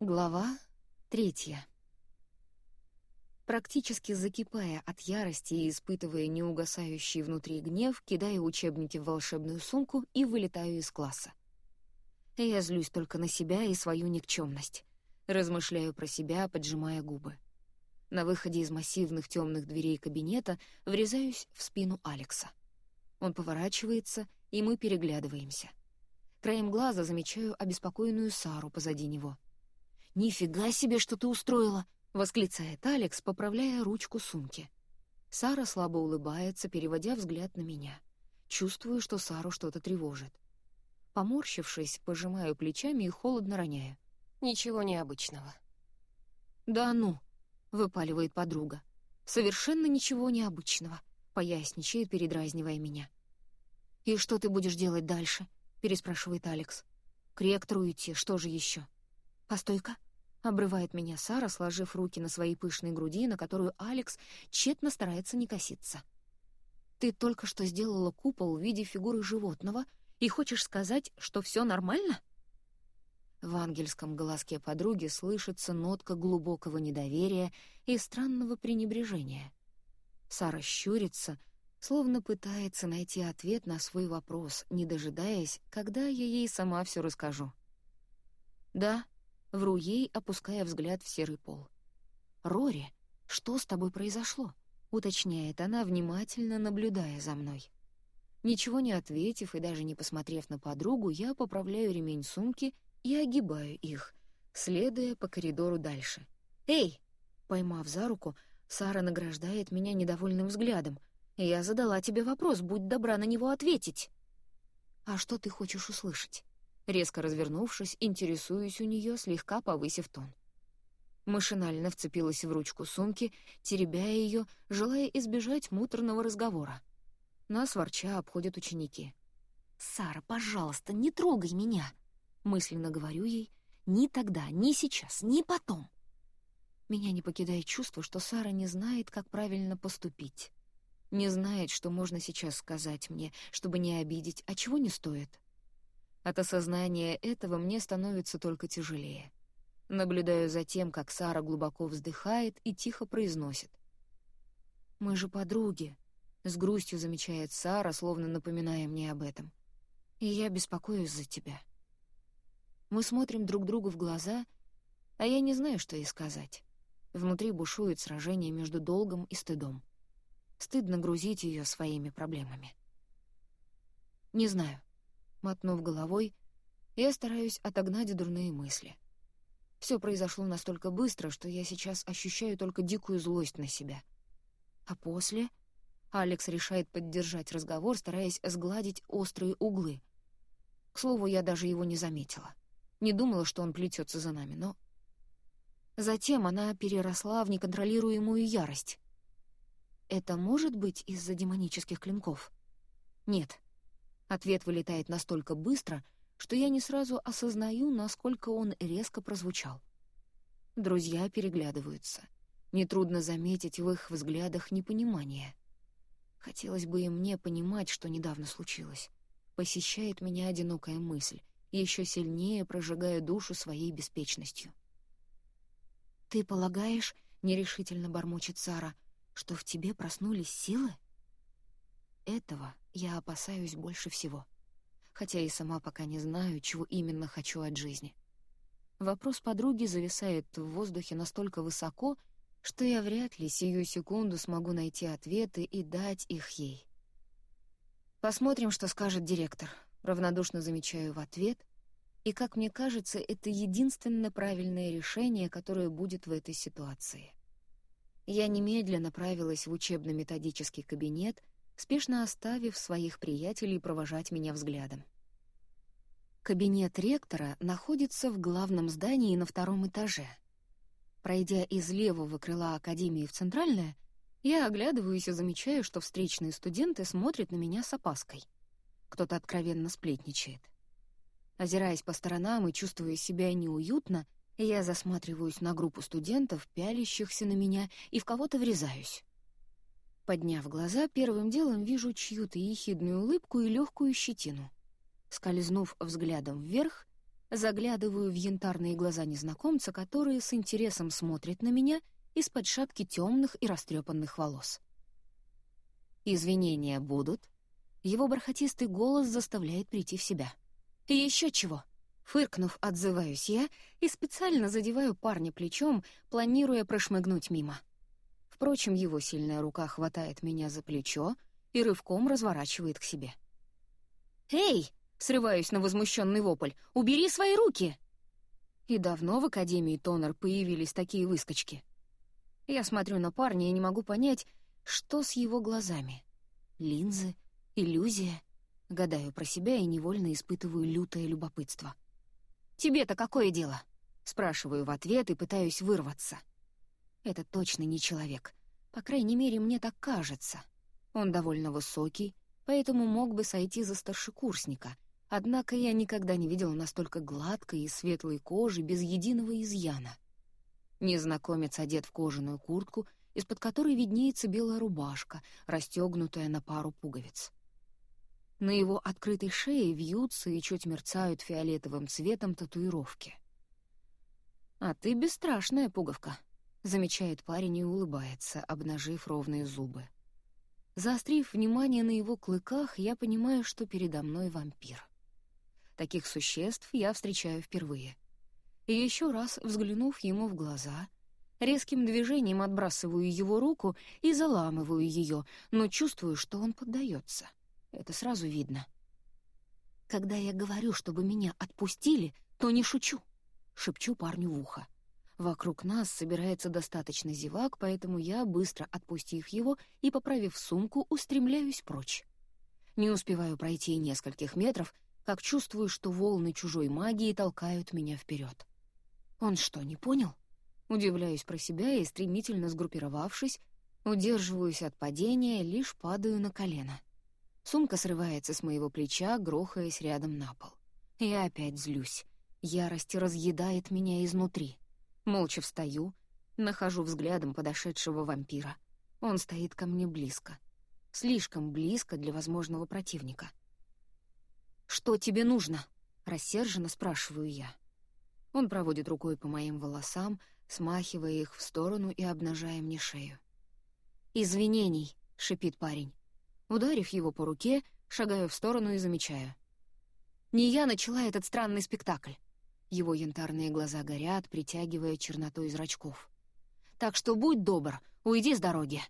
Глава третья. Практически закипая от ярости и испытывая неугасающий внутри гнев, кидаю учебники в волшебную сумку и вылетаю из класса. Я злюсь только на себя и свою никчемность. Размышляю про себя, поджимая губы. На выходе из массивных темных дверей кабинета врезаюсь в спину Алекса. Он поворачивается, и мы переглядываемся. Краем глаза замечаю обеспокоенную Сару позади него — «Нифига себе, что ты устроила!» — восклицает Алекс, поправляя ручку сумки. Сара слабо улыбается, переводя взгляд на меня. Чувствую, что Сару что-то тревожит. Поморщившись, пожимаю плечами и холодно роняю. «Ничего необычного». «Да ну!» — выпаливает подруга. «Совершенно ничего необычного», — поясничает, передразнивая меня. «И что ты будешь делать дальше?» — переспрашивает Алекс. «К ректору идти, что же еще?» «Постой-ка», Обрывает меня Сара, сложив руки на своей пышной груди, на которую Алекс тщетно старается не коситься. «Ты только что сделала купол в виде фигуры животного и хочешь сказать, что все нормально?» В ангельском голоске подруги слышится нотка глубокого недоверия и странного пренебрежения. Сара щурится, словно пытается найти ответ на свой вопрос, не дожидаясь, когда я ей сама все расскажу. «Да», Вру ей, опуская взгляд в серый пол. «Рори, что с тобой произошло?» — уточняет она, внимательно наблюдая за мной. Ничего не ответив и даже не посмотрев на подругу, я поправляю ремень сумки и огибаю их, следуя по коридору дальше. «Эй!» — поймав за руку, Сара награждает меня недовольным взглядом. «Я задала тебе вопрос, будь добра на него ответить». «А что ты хочешь услышать?» Резко развернувшись, интересуюсь у нее, слегка повысив тон. Машинально вцепилась в ручку сумки, теребя ее, желая избежать муторного разговора. Нас ворча обходят ученики. «Сара, пожалуйста, не трогай меня!» Мысленно говорю ей. «Ни тогда, ни сейчас, ни потом!» Меня не покидает чувство, что Сара не знает, как правильно поступить. Не знает, что можно сейчас сказать мне, чтобы не обидеть, а чего не стоит. От осознания этого мне становится только тяжелее. Наблюдаю за тем, как Сара глубоко вздыхает и тихо произносит. «Мы же подруги», — с грустью замечает Сара, словно напоминая мне об этом. «И я беспокоюсь за тебя». Мы смотрим друг другу в глаза, а я не знаю, что ей сказать. Внутри бушует сражение между долгом и стыдом. Стыдно грузить ее своими проблемами. Не знаю. Мотнув головой, я стараюсь отогнать дурные мысли. Все произошло настолько быстро, что я сейчас ощущаю только дикую злость на себя. А после Алекс решает поддержать разговор, стараясь сгладить острые углы. К слову, я даже его не заметила. Не думала, что он плетется за нами, но... Затем она переросла в неконтролируемую ярость. Это может быть из-за демонических клинков? Нет. Ответ вылетает настолько быстро, что я не сразу осознаю, насколько он резко прозвучал. Друзья переглядываются. Нетрудно заметить в их взглядах непонимание. Хотелось бы и мне понимать, что недавно случилось. Посещает меня одинокая мысль, еще сильнее прожигая душу своей беспечностью. «Ты полагаешь, — нерешительно бормочет Сара, — что в тебе проснулись силы?» Этого я опасаюсь больше всего, хотя и сама пока не знаю, чего именно хочу от жизни. Вопрос подруги зависает в воздухе настолько высоко, что я вряд ли сию секунду смогу найти ответы и дать их ей. «Посмотрим, что скажет директор», — равнодушно замечаю в ответ, и, как мне кажется, это единственное правильное решение, которое будет в этой ситуации. Я немедленно направилась в учебно-методический кабинет — спешно оставив своих приятелей провожать меня взглядом. Кабинет ректора находится в главном здании на втором этаже. Пройдя из левого крыла Академии в центральное, я оглядываюсь и замечаю, что встречные студенты смотрят на меня с опаской. Кто-то откровенно сплетничает. Озираясь по сторонам и чувствуя себя неуютно, я засматриваюсь на группу студентов, пялящихся на меня, и в кого-то врезаюсь. Подняв глаза, первым делом вижу чью-то ехидную улыбку и легкую щетину. Скользнув взглядом вверх, Заглядываю в янтарные глаза незнакомца, которые с интересом смотрят на меня из-под шапки темных и растрепанных волос. «Извинения будут?» Его бархатистый голос заставляет прийти в себя. «И еще чего?» Фыркнув, отзываюсь я и специально задеваю парня плечом, планируя прошмыгнуть мимо. Впрочем, его сильная рука хватает меня за плечо и рывком разворачивает к себе. «Эй!» — срываюсь на возмущенный вопль. «Убери свои руки!» И давно в Академии Тонер появились такие выскочки. Я смотрю на парня и не могу понять, что с его глазами. Линзы? Иллюзия? Гадаю про себя и невольно испытываю лютое любопытство. «Тебе-то какое дело?» Спрашиваю в ответ и пытаюсь вырваться. Это точно не человек. По крайней мере, мне так кажется. Он довольно высокий, поэтому мог бы сойти за старшекурсника. Однако я никогда не видела настолько гладкой и светлой кожи без единого изъяна. Незнакомец одет в кожаную куртку, из-под которой виднеется белая рубашка, расстегнутая на пару пуговиц. На его открытой шее вьются и чуть мерцают фиолетовым цветом татуировки. «А ты бесстрашная пуговка», — замечает парень и улыбается, обнажив ровные зубы. Заострив внимание на его клыках, я понимаю, что передо мной вампир. Таких существ я встречаю впервые. И еще раз, взглянув ему в глаза, резким движением отбрасываю его руку и заламываю ее, но чувствую, что он поддается. Это сразу видно. «Когда я говорю, чтобы меня отпустили, то не шучу», — шепчу парню в ухо. Вокруг нас собирается достаточно зевак, поэтому я, быстро отпустив его и поправив сумку, устремляюсь прочь. Не успеваю пройти нескольких метров, как чувствую, что волны чужой магии толкают меня вперед. Он что, не понял? Удивляюсь про себя и, стремительно сгруппировавшись, удерживаюсь от падения, лишь падаю на колено. Сумка срывается с моего плеча, грохаясь рядом на пол. Я опять злюсь. Ярость разъедает меня изнутри. Молча встаю, нахожу взглядом подошедшего вампира. Он стоит ко мне близко. Слишком близко для возможного противника. «Что тебе нужно?» — рассерженно спрашиваю я. Он проводит рукой по моим волосам, смахивая их в сторону и обнажая мне шею. «Извинений», — шипит парень. Ударив его по руке, шагаю в сторону и замечаю. Не я начала этот странный спектакль. Его янтарные глаза горят, притягивая чернотой зрачков. «Так что будь добр, уйди с дороги».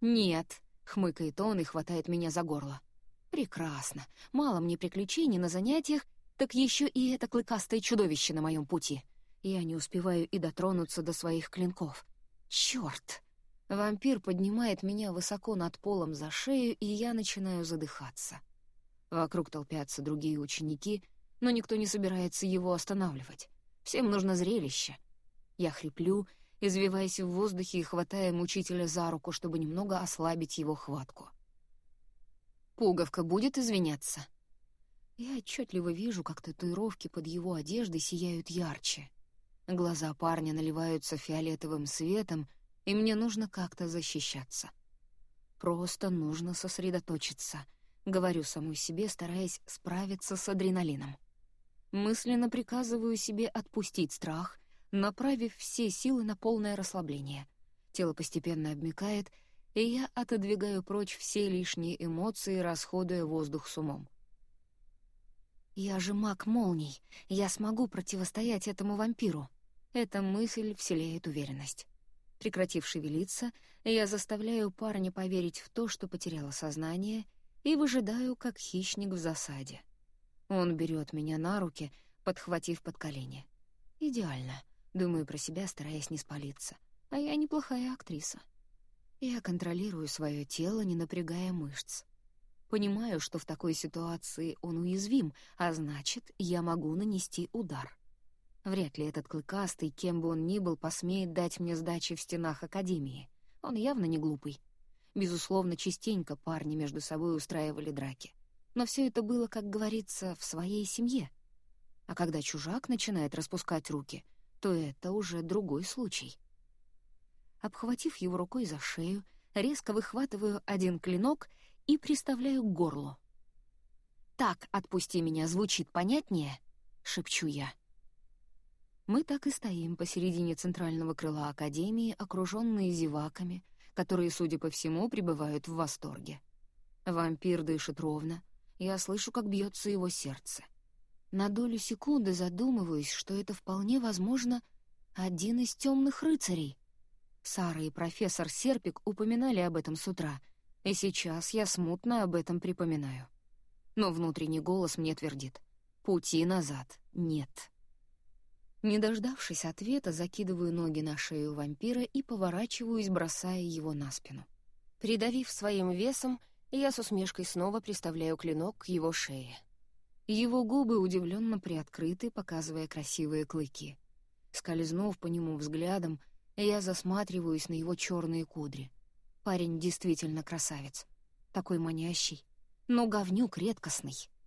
«Нет», — хмыкает он и хватает меня за горло. «Прекрасно. Мало мне приключений на занятиях, так еще и это клыкастое чудовище на моем пути. Я не успеваю и дотронуться до своих клинков. Черт! Вампир поднимает меня высоко над полом за шею, и я начинаю задыхаться. Вокруг толпятся другие ученики, но никто не собирается его останавливать. Всем нужно зрелище. Я хриплю, извиваясь в воздухе и хватая мучителя за руку, чтобы немного ослабить его хватку. Пуговка будет извиняться. Я отчетливо вижу, как татуировки под его одеждой сияют ярче. Глаза парня наливаются фиолетовым светом, и мне нужно как-то защищаться. Просто нужно сосредоточиться, говорю самой себе, стараясь справиться с адреналином. Мысленно приказываю себе отпустить страх, направив все силы на полное расслабление. Тело постепенно обмякает, и я отодвигаю прочь все лишние эмоции, расходуя воздух с умом. «Я же маг молний, я смогу противостоять этому вампиру». Эта мысль вселяет уверенность. Прекратив шевелиться, я заставляю парня поверить в то, что потеряла сознание, и выжидаю, как хищник в засаде. Он берет меня на руки, подхватив под колени. Идеально, думаю про себя, стараясь не спалиться. А я неплохая актриса. Я контролирую свое тело, не напрягая мышц. Понимаю, что в такой ситуации он уязвим, а значит, я могу нанести удар. Вряд ли этот клыкастый, кем бы он ни был, посмеет дать мне сдачи в стенах Академии. Он явно не глупый. Безусловно, частенько парни между собой устраивали драки. Но все это было, как говорится, в своей семье. А когда чужак начинает распускать руки, то это уже другой случай. Обхватив его рукой за шею, резко выхватываю один клинок и приставляю к горлу. «Так, отпусти меня, звучит понятнее?» шепчу я. Мы так и стоим посередине центрального крыла Академии, окруженные зеваками, которые, судя по всему, пребывают в восторге. Вампир дышит ровно, я слышу, как бьется его сердце. На долю секунды задумываюсь, что это вполне возможно один из темных рыцарей. Сара и профессор Серпик упоминали об этом с утра, и сейчас я смутно об этом припоминаю. Но внутренний голос мне твердит — пути назад нет. Не дождавшись ответа, закидываю ноги на шею вампира и поворачиваюсь, бросая его на спину. Придавив своим весом, я с усмешкой снова приставляю клинок к его шее. Его губы удивленно приоткрыты, показывая красивые клыки. Скользнув по нему взглядом, я засматриваюсь на его черные кудри. Парень действительно красавец. Такой манящий, но говнюк редкостный —